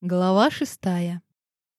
Глава шестая.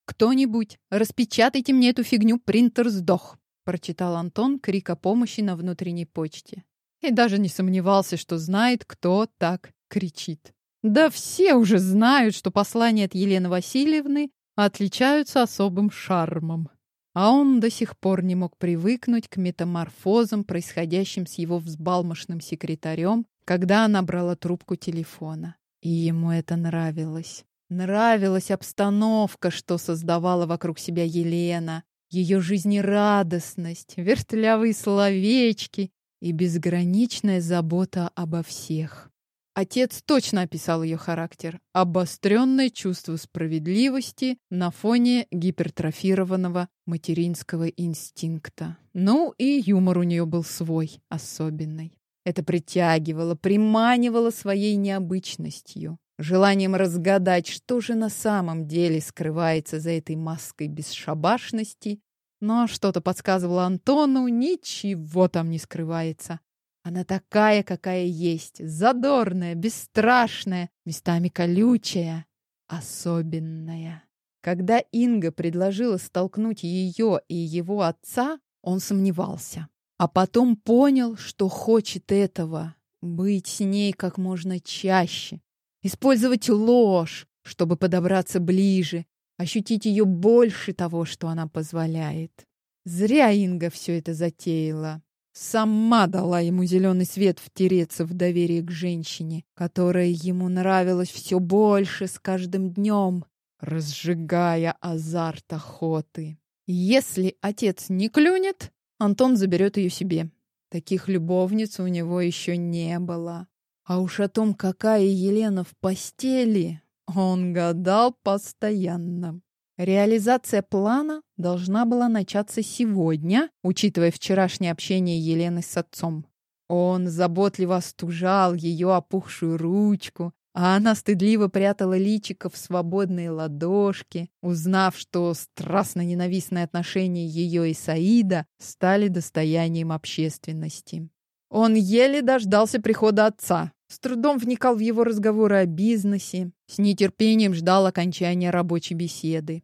«Кто-нибудь, распечатайте мне эту фигню, принтер сдох!» прочитал Антон крик о помощи на внутренней почте. И даже не сомневался, что знает, кто так кричит. Да все уже знают, что послания от Елены Васильевны отличаются особым шармом. А он до сих пор не мог привыкнуть к метаморфозам, происходящим с его взбалмошным секретарем, когда она брала трубку телефона. И ему это нравилось. Нравилась обстановка, что создавала вокруг себя Елена, ее жизнерадостность, вертлявые словечки и безграничная забота обо всех. Отец точно описал ее характер. Обостренное чувство справедливости на фоне гипертрофированного материнского инстинкта. Ну и юмор у нее был свой, особенный. Это притягивало, приманивало своей необычностью желанием разгадать, что же на самом деле скрывается за этой маской бесшабашности, но что-то подсказывало Антону, ничего там не скрывается. Она такая, какая есть, задорная, бесстрашная, местами колючая, особенная. Когда Инга предложила столкнуть ее и его отца, он сомневался. А потом понял, что хочет этого, быть с ней как можно чаще, Использовать ложь, чтобы подобраться ближе, ощутить ее больше того, что она позволяет. Зря Инга все это затеяла. Сама дала ему зеленый свет втереться в доверие к женщине, которая ему нравилась все больше с каждым днем, разжигая азарт охоты. Если отец не клюнет, Антон заберет ее себе. Таких любовниц у него еще не было. А уж о том, какая Елена в постели, он гадал постоянно. Реализация плана должна была начаться сегодня, учитывая вчерашнее общение Елены с отцом. Он заботливо остужал ее опухшую ручку, а она стыдливо прятала личико в свободные ладошки, узнав, что страстно ненавистные отношения ее и Саида стали достоянием общественности. Он еле дождался прихода отца, с трудом вникал в его разговоры о бизнесе, с нетерпением ждал окончания рабочей беседы.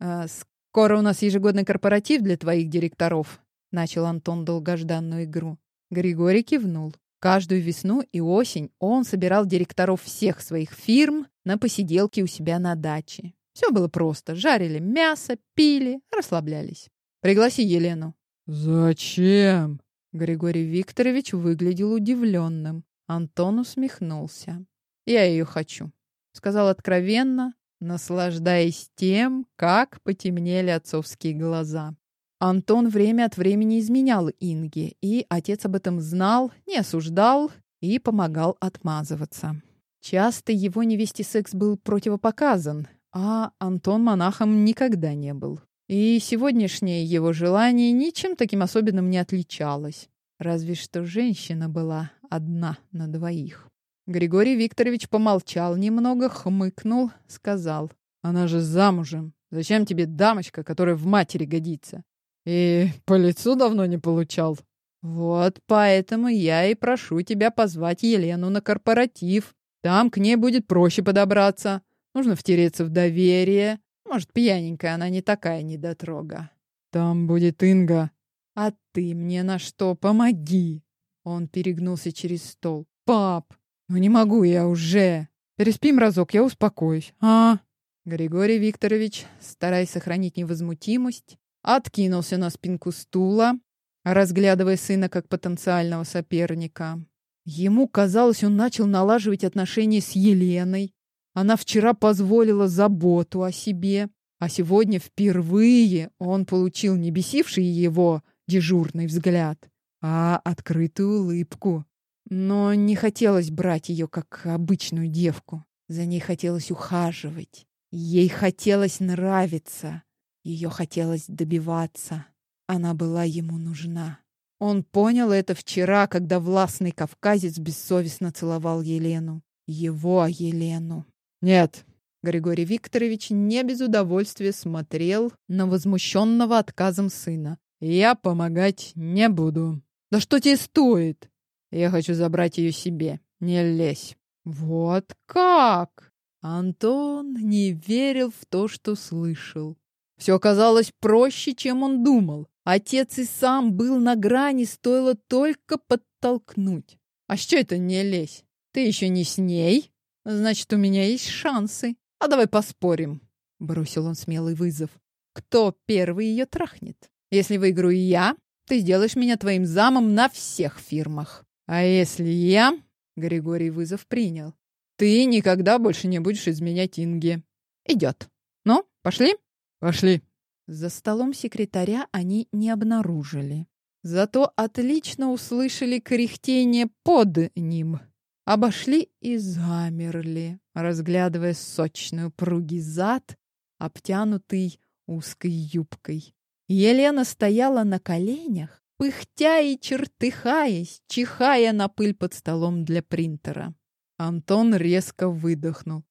«А «Скоро у нас ежегодный корпоратив для твоих директоров», — начал Антон долгожданную игру. Григорий кивнул. Каждую весну и осень он собирал директоров всех своих фирм на посиделки у себя на даче. Все было просто. Жарили мясо, пили, расслаблялись. «Пригласи Елену». «Зачем?» Григорий Викторович выглядел удивленным. Антон усмехнулся. «Я ее хочу», — сказал откровенно, наслаждаясь тем, как потемнели отцовские глаза. Антон время от времени изменял Инге, и отец об этом знал, не осуждал и помогал отмазываться. Часто его невесте секс был противопоказан, а Антон монахом никогда не был. И сегодняшнее его желание ничем таким особенным не отличалось. Разве что женщина была одна на двоих. Григорий Викторович помолчал немного, хмыкнул, сказал. «Она же замужем. Зачем тебе дамочка, которая в матери годится? И по лицу давно не получал. Вот поэтому я и прошу тебя позвать Елену на корпоратив. Там к ней будет проще подобраться. Нужно втереться в доверие. Может, пьяненькая она не такая недотрога. Там будет Инга. А ты мне на что? Помоги. Он перегнулся через стол. «Пап, ну не могу я уже. Переспим разок, я успокоюсь. А?» Григорий Викторович, стараясь сохранить невозмутимость, откинулся на спинку стула, разглядывая сына как потенциального соперника. Ему казалось, он начал налаживать отношения с Еленой. Она вчера позволила заботу о себе, а сегодня впервые он получил не бесивший его дежурный взгляд, а открытую улыбку. Но не хотелось брать ее как обычную девку. За ней хотелось ухаживать. Ей хотелось нравиться. Ее хотелось добиваться. Она была ему нужна. Он понял это вчера, когда властный кавказец бессовестно целовал Елену. Его Елену. Нет, Григорий Викторович не без удовольствия смотрел на возмущенного отказом сына. Я помогать не буду. Да что тебе стоит? Я хочу забрать ее себе. Не лезь. Вот как? Антон не верил в то, что слышал. Все оказалось проще, чем он думал. Отец и сам был на грани, стоило только подтолкнуть. А что это не лезь? Ты еще не с ней? Значит, у меня есть шансы. А давай поспорим. Бросил он смелый вызов. Кто первый ее трахнет? Если выиграю я, ты сделаешь меня твоим замом на всех фирмах. А если я... Григорий вызов принял. Ты никогда больше не будешь изменять Инге. Идет. Ну, пошли? Пошли. За столом секретаря они не обнаружили. Зато отлично услышали кряхтение под ним. Обошли и замерли, разглядывая сочную пруги зад, обтянутый узкой юбкой. Елена стояла на коленях, пыхтя и чертыхаясь, чихая на пыль под столом для принтера. Антон резко выдохнул.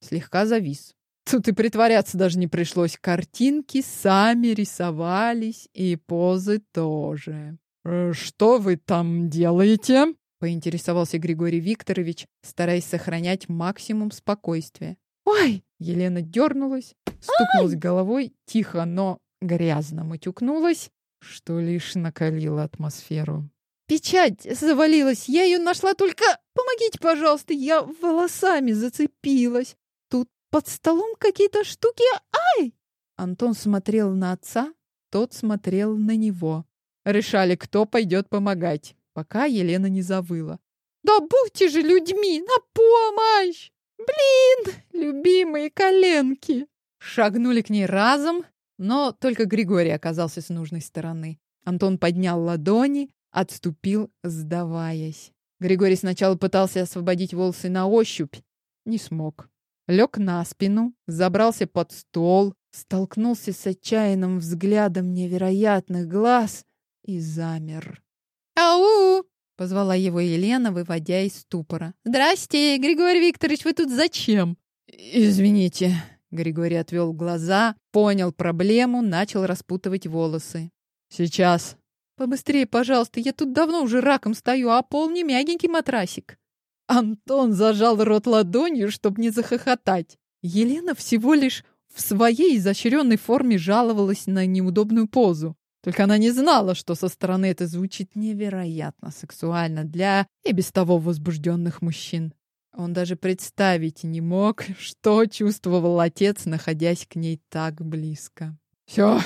Слегка завис. Тут и притворяться даже не пришлось. Картинки сами рисовались, и позы тоже. «Э, «Что вы там делаете?» — поинтересовался Григорий Викторович, стараясь сохранять максимум спокойствия. «Ой!» — Елена дернулась, стукнулась Ай! головой, тихо, но грязно матюкнулась, что лишь накалило атмосферу. «Печать завалилась, я ее нашла только... Помогите, пожалуйста, я волосами зацепилась. Под столом какие-то штуки. Ай! Антон смотрел на отца, тот смотрел на него. Решали, кто пойдет помогать, пока Елена не завыла. Да будьте же людьми, на помощь! Блин, любимые коленки! Шагнули к ней разом, но только Григорий оказался с нужной стороны. Антон поднял ладони, отступил, сдаваясь. Григорий сначала пытался освободить волосы на ощупь, не смог лег на спину, забрался под стол, столкнулся с отчаянным взглядом невероятных глаз и замер. «Ау!» — позвала его Елена, выводя из ступора. «Здрасте, Григорий Викторович, вы тут зачем?» «Извините». Григорий отвел глаза, понял проблему, начал распутывать волосы. «Сейчас». «Побыстрее, пожалуйста, я тут давно уже раком стою, а пол не мягенький матрасик». Антон зажал рот ладонью, чтобы не захохотать. Елена всего лишь в своей изощренной форме жаловалась на неудобную позу. Только она не знала, что со стороны это звучит невероятно сексуально для и без того возбужденных мужчин. Он даже представить не мог, что чувствовал отец, находясь к ней так близко. «Все!»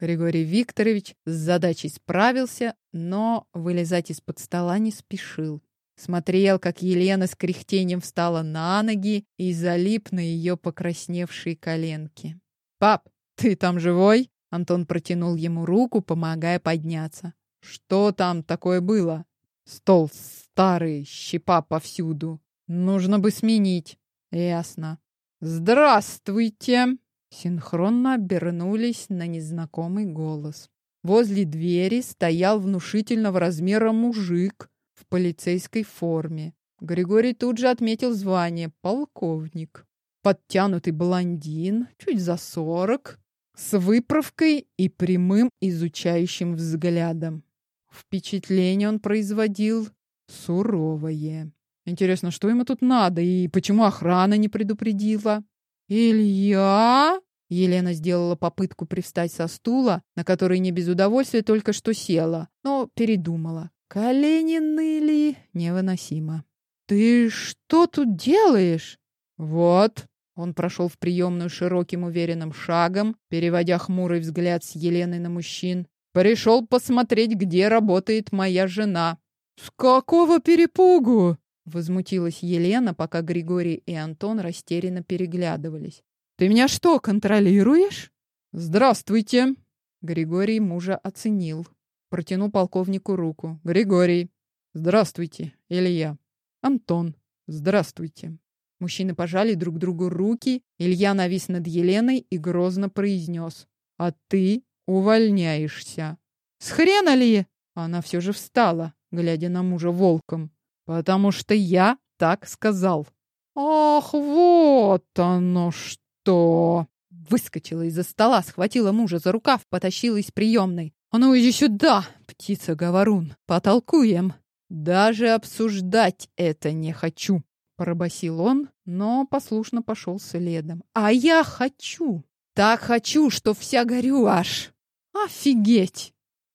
Григорий Викторович с задачей справился, но вылезать из-под стола не спешил. Смотрел, как Елена с кряхтением встала на ноги и залип на ее покрасневшие коленки. «Пап, ты там живой?» Антон протянул ему руку, помогая подняться. «Что там такое было?» «Стол старый, щепа повсюду. Нужно бы сменить». «Ясно». «Здравствуйте!» Синхронно обернулись на незнакомый голос. Возле двери стоял внушительного размера мужик в полицейской форме. Григорий тут же отметил звание полковник. Подтянутый блондин, чуть за сорок, с выправкой и прямым изучающим взглядом. Впечатление он производил суровое. Интересно, что ему тут надо и почему охрана не предупредила? «Илья?» Елена сделала попытку привстать со стула, на который не без удовольствия только что села, но передумала. Колени ныли невыносимо. «Ты что тут делаешь?» «Вот». Он прошел в приемную широким уверенным шагом, переводя хмурый взгляд с Елены на мужчин. «Пришел посмотреть, где работает моя жена». «С какого перепугу?» Возмутилась Елена, пока Григорий и Антон растерянно переглядывались. «Ты меня что, контролируешь?» «Здравствуйте!» Григорий мужа оценил. Протянул полковнику руку. «Григорий!» «Здравствуйте, Илья!» «Антон!» «Здравствуйте!» Мужчины пожали друг другу руки. Илья навис над Еленой и грозно произнес. «А ты увольняешься!» «С хрена ли?» Она все же встала, глядя на мужа волком. «Потому что я так сказал!» «Ах, вот оно что!» Выскочила из-за стола, схватила мужа за рукав, потащила из приемной. «А ну иди сюда, птица-говорун, потолкуем!» «Даже обсуждать это не хочу!» пробасил он, но послушно пошел следом. А я хочу! Так хочу, что вся горю аж! Офигеть!